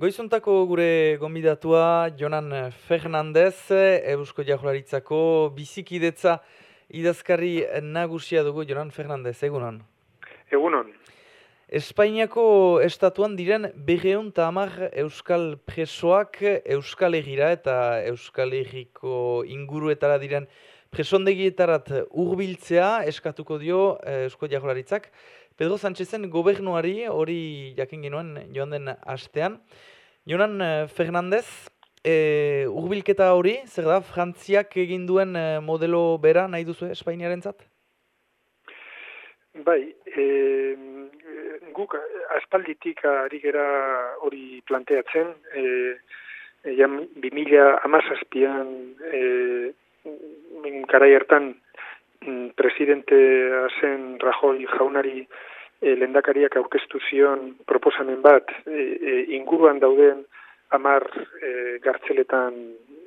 Goizuntako gure gombidatua Jonan Fernandez, Eusko Jahularitzako bizikidetza idazkari nagusia dugu Jonan Fernandez, egunon? Egunon. Espainiako estatuan diren berreun eta hamar Euskal presoak Euskal Egira eta Euskal Egiko inguruetara diren presondegietarat urbiltzea eskatuko dio Eusko Jahularitzak. Pedro Sánchezen gobernuari hori jakin genuen joan den astean. Jonan eh, Fernandez, e, urbilketa hori, zer da, Frantziak egin duen eh, modelo bera nahi duzu Espainiaren zat? Bai, e, guk aspalditik ari gera hori planteatzen, e, e, jam, 2000 amazazpian e, karai hartan presidente zen Rajoy jaunari e, lendakariak aurkeztu zion proposamen bat e, e, inguruan dauden amar e, gartzeletan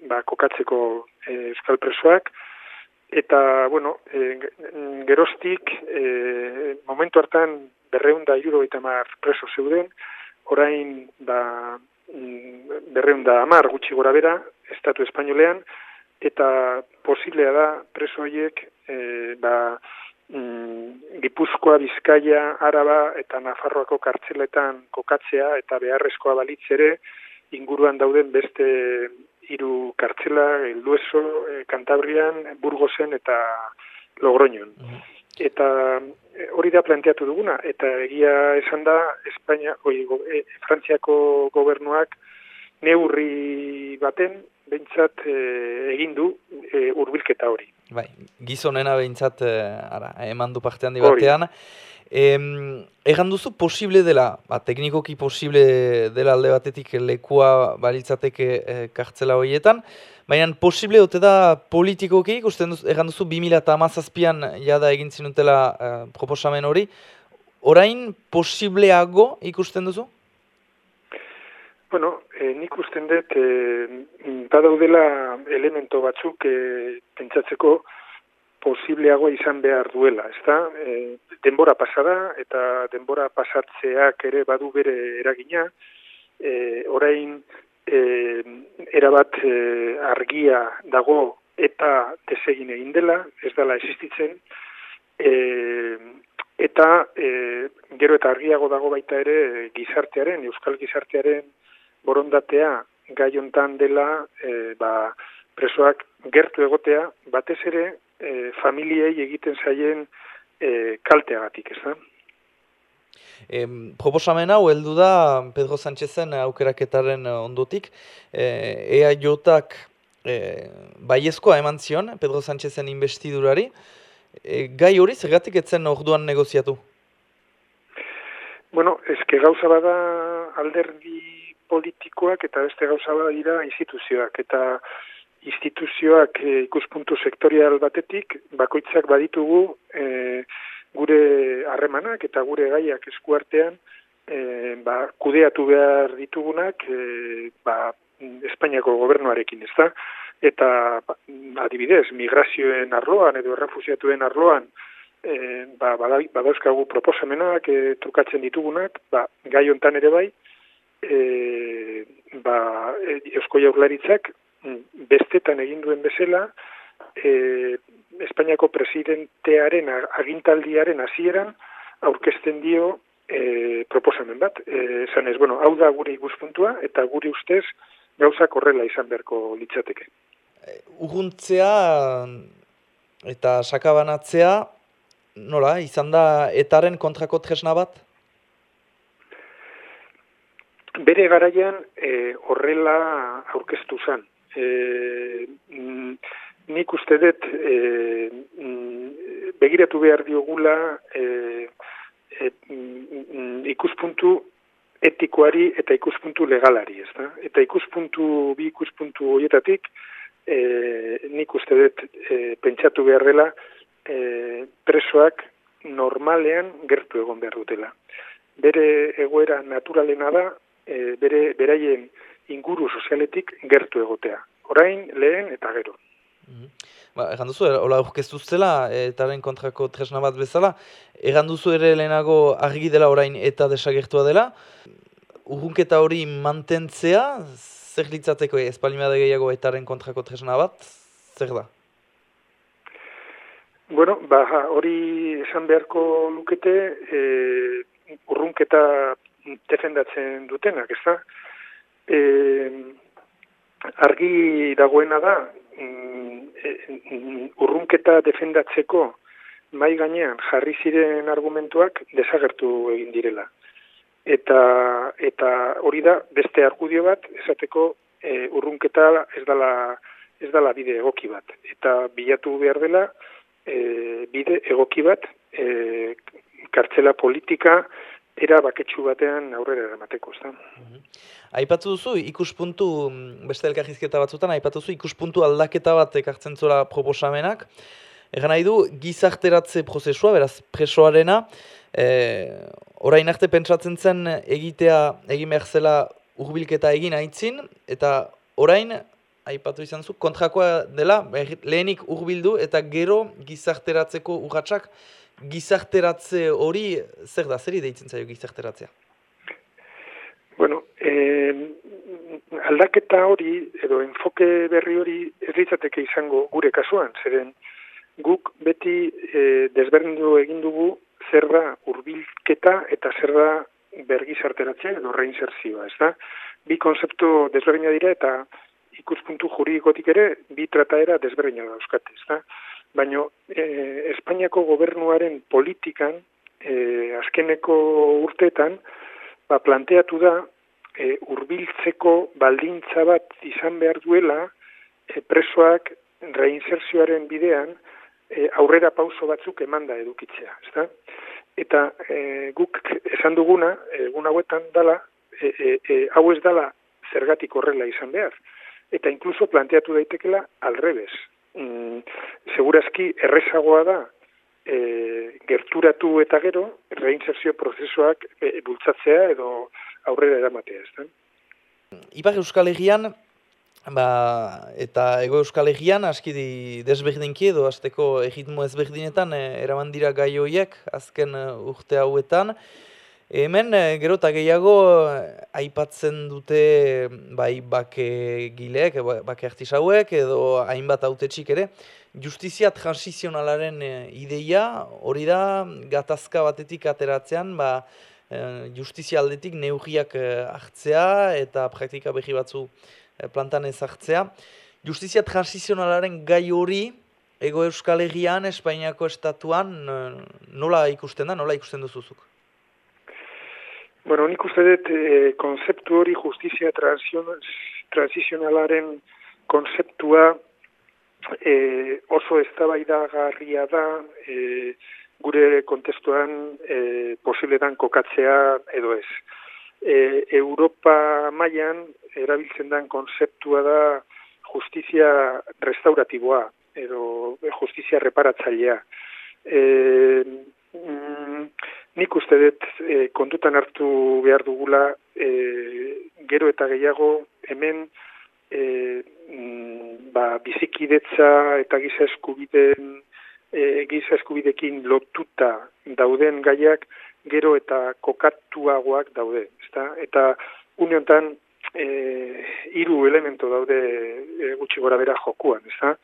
ba, kokatzeko e, euskal presoak, eta, bueno, e, gerostik, e, momentu hartan berreunda iruro amar preso zeuden, orain ba, mm, berreunda amar gutxi gora bera, estatu espainolean, eta posiblea da preso horiek e, ba, mm, Gipuzkoa, Bizkaia, Araba eta Nafarroako kartzeletan kokatzea eta beharrezkoa balitzere inguruan dauden beste hiru kartzela, Eldueso, e, Kantabrian, Burgosen eta Logroñon. Mhm. Eta eh, hori da planteatu duguna, eta egia esan da Espainia, oi, e, Frantziako gobernuak neurri baten, behintzat e, egin du e, urbilketa hori. Bai, gizonena behintzat ara, eman du parte handi batean. Egan duzu posible dela, ba, teknikoki posible dela alde batetik lekua balitzateke e, kartzela horietan, baina posible ote da politikoki, ikusten duzu, egan duzu 2000 eta amazazpian jada egin zinutela e, proposamen hori, orain posibleago ikusten duzu? Bueno, e, nik usten dut, e, badaudela elemento batzuk e, pentsatzeko posibleagoa izan behar duela, ezta? E, denbora pasada eta denbora pasatzeak ere badu bere eragina, e, orain e, erabat e, argia dago eta desegin egin dela, ez dela existitzen, e, eta e, gero eta argiago dago baita ere gizartearen, euskal gizartearen borondatea gai hontan dela e, ba, presoak gertu egotea, batez ere e, familiei egiten zaien e, kalteagatik, ez da? E, proposamen hau heldu da Pedro Sánchezen aukeraketaren ondotik, e, ea jotak e, baiezkoa eman zion Pedro Sánchezen investidurari, e, gai hori zergatik etzen orduan negoziatu? Bueno, ezke gauza bada alderdi politikoak eta beste gauza bada dira instituzioak eta instituzioak e, ikuspuntu sektorial batetik bakoitzak baditugu e, gure harremanak eta gure gaiak eskuartean e, ba, kudeatu behar ditugunak e, ba, Espainiako gobernuarekin, ez da? Eta ba, adibidez, migrazioen arloan edo errefusiatuen arloan e, ba, badauzkagu proposamenak e, trukatzen ditugunak, ba, gai hontan ere bai, e, ba, Eusko Jaurlaritzak mm, bestetan egin duen bezala e, Espainiako presidentearen agintaldiaren hasieran aurkezten dio e, proposamen bat. E, esan ez, bueno, hau da gure ikuspuntua eta gure ustez gauza korrela izan beharko litzateke. Urruntzea eta sakabanatzea, nola, izan da etaren kontrako tresna bat? Bere garaian e, horrela aurkeztu zen. E, mm, nik uste dut e, mm, begiratu behar diogula e, e, mm, ikuspuntu etikoari eta ikuspuntu legalari, ez da? Eta ikuspuntu, bi ikuspuntu horietatik, e, nik uste dut e, pentsatu behar dela e, presoak normalean gertu egon behar dutela. Bere egoera naturalena da, e, bere beraien inguru sozialetik gertu egotea. Orain, lehen eta gero. Mm Ba, egan duzu, hola aurkeztu zela, etaren kontrako tresna bat bezala, egan duzu ere lehenago argi dela orain eta desagertua dela, urrunketa hori mantentzea, zer litzateko espalimada gehiago etaren kontrako tresna bat, zer da? Bueno, ba, hori esan beharko lukete e, urrunketa defendatzen dutenak, ez da? E, argi dagoena da, mm, e, mm, urrunketa defendatzeko mai gainean jarri ziren argumentuak desagertu egin direla. Eta, eta hori da beste argudio bat esateko e, urrunketa ez dala, ez dala bide egoki bat. Eta bilatu behar dela e, bide egoki bat e, kartzela politika era baketsu batean aurrera eramateko, ez da. Mhm. Aipatu duzu, ikuspuntu, mm, beste elkarrizketa batzutan, aipatu duzu, ikuspuntu aldaketa bat ekartzen zora proposamenak. Egan nahi du, gizarteratze prozesua, beraz, presoarena, e, orain arte pentsatzen zen egitea, egin behar zela urbilketa egin aitzin, eta orain, aipatu izan zu, kontrakoa dela, lehenik urbildu, eta gero gizarteratzeko urratxak, gizarteratze hori, zer da, zer deitzen zaio gizarteratzea? Bueno, eh, aldaketa hori, edo enfoke berri hori, ez izango gure kasuan, zeren, guk beti e, desberdindu egin dugu zer da hurbilketa eta zer da bergizarteratzea edo reinserzioa, ez da? Bi konzeptu desberdina dira eta ikuspuntu juridikotik ere bi trataera desberdina da euskate, ez da? Baina e, Espainiako gobernuaren politikan e, azkeneko urteetan ba, planteatu da e, urbiltzeko baldintza bat izan behar duela e, presoak reinserzioaren bidean e, aurrera pauso batzuk emanda edukitzea, ezta? Eta e, guk esan duguna, egun hauetan dala, e, e, e, hau ez dala zergatik horrela izan behar. Eta inkluso planteatu daitekela alrebez. Mm, segurazki errezagoa da e, gerturatu eta gero reinserzio prozesuak e, bultzatzea edo aurrera eramatea, ezta? Ipar Euskal Herrian, Ba, eta ego euskal egian, aski di desberdinki edo, azteko egitmo ezberdinetan, e, eraman dira gai horiek, azken uh, urte hauetan. Hemen, e, gero eta gehiago, aipatzen dute bai bake gileek, ba, bake artisauek, edo hainbat autetxik ere, justizia transizionalaren ideia, hori da, gatazka batetik ateratzean, ba, justizia aldetik neurriak hartzea eta praktika behi batzu Eh, plantan ezartzea. Justizia transizionalaren gai hori, ego euskal egian, Espainiako estatuan, nola ikusten da, nola ikusten duzuzuk? Bueno, nik uste dut, e, konzeptu hori justizia transizionalaren konzeptua e, oso eztabaidagarria da, e, gure kontestuan e, posible dan kokatzea edo ez. E, Europa mailan erabiltzen den konzeptua da justizia restauratiboa edo justizia reparatzailea. E, mm, nik uste dut e, kontutan hartu behar dugula e, gero eta gehiago hemen e, ba, bizikidetza eta giza eskubideen e, giza eskubidekin lotuta dauden gaiak gero eta kokatuagoak daude. Ezta? Eta uniontan e, hiru elemento daude e, gutxi gora bera jokuan, ezta?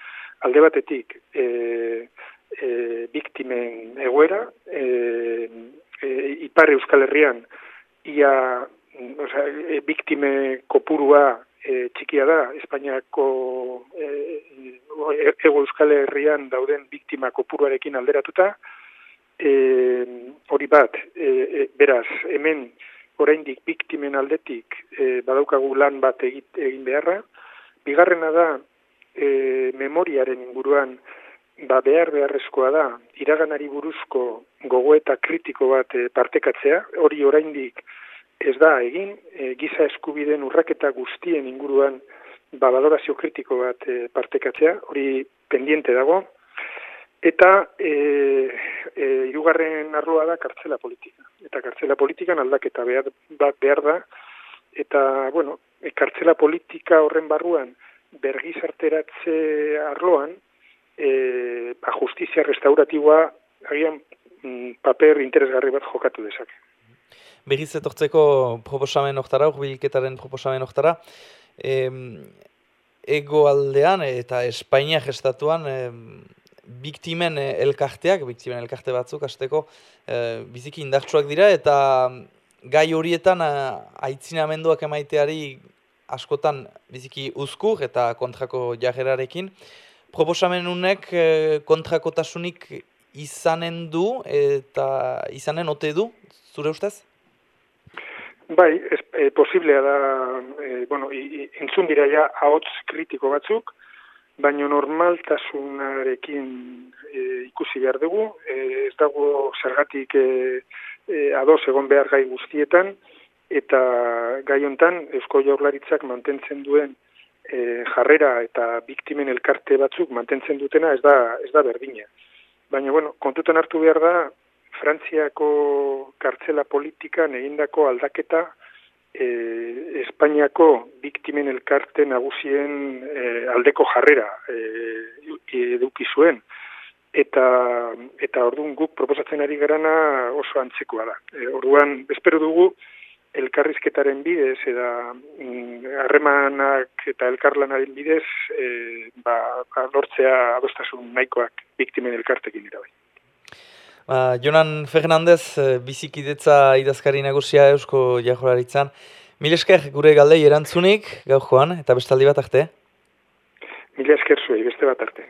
Alde batetik, e, e, biktimen egoera, e, e, ipar euskal herrian, ia, oza, e, biktime kopurua e, txikia da, Espainiako e, ego euskal herrian dauden biktima kopuruarekin alderatuta, e, hori bat, e, e, beraz, hemen, oraindik biktimen aldetik e, badaukagu lan bat egin beharra. Bigarrena da e, memoriaren inguruan ba behar beharrezkoa da iraganari buruzko gogoeta kritiko bat e, partekatzea. Hori oraindik ez da egin e, giza eskubideen urraketa guztien inguruan ba valorazio kritiko bat e, partekatzea. Hori pendiente dago. Eta e, e, irugarren arloa da kartzela politika. Eta kartzela politikan aldaketa behar, bat behar da. Eta, bueno, e, kartzela politika horren barruan bergizarteratze arloan, e, ba, justizia restauratiboa agian mm, paper interesgarri bat jokatu dezake. berriz etortzeko proposamen oktara, urbilketaren proposamen oktara. E, ego aldean eta Espainia gestatuan e, biktimen elkarteak, biktimen elkarte batzuk, azteko e, biziki indartsuak dira eta gai horietan aitzinamenduak emaiteari askotan biziki uzkur eta kontrako jarrerarekin. Proposamen unek eh, kontrakotasunik izanen du eta izanen ote du, zure ustez? Bai, es, e, posiblea da, e, bueno, entzun dira ja ahots kritiko batzuk, baina normaltasunarekin e, ikusi behar dugu, e, ez dago zergatik e, e, ados egon behar gai guztietan, eta gai hontan Eusko Jaurlaritzak mantentzen duen e, jarrera eta biktimen elkarte batzuk mantentzen dutena ez da ez da berdina. Baina bueno, kontutan hartu behar da Frantziako kartzela politika egindako aldaketa e, Espainiako biktimen elkarte nagusien e, aldeko jarrera e, eduki zuen eta eta ordun guk proposatzen ari garana oso antzekoa da. E, orduan espero dugu elkarrizketaren bidez eta mm, harremanak eta elkarlanaren bidez e, ba, lortzea adostasun nahikoak biktimen elkartekin dira bai. Ba, Jonan Fernandez, e, bizikidetza idazkari nagusia Eusko Jajolaritzan. Mil esker gure galdei erantzunik, gau joan, eta bestaldi bat arte? Mil esker zuei, beste bat arte.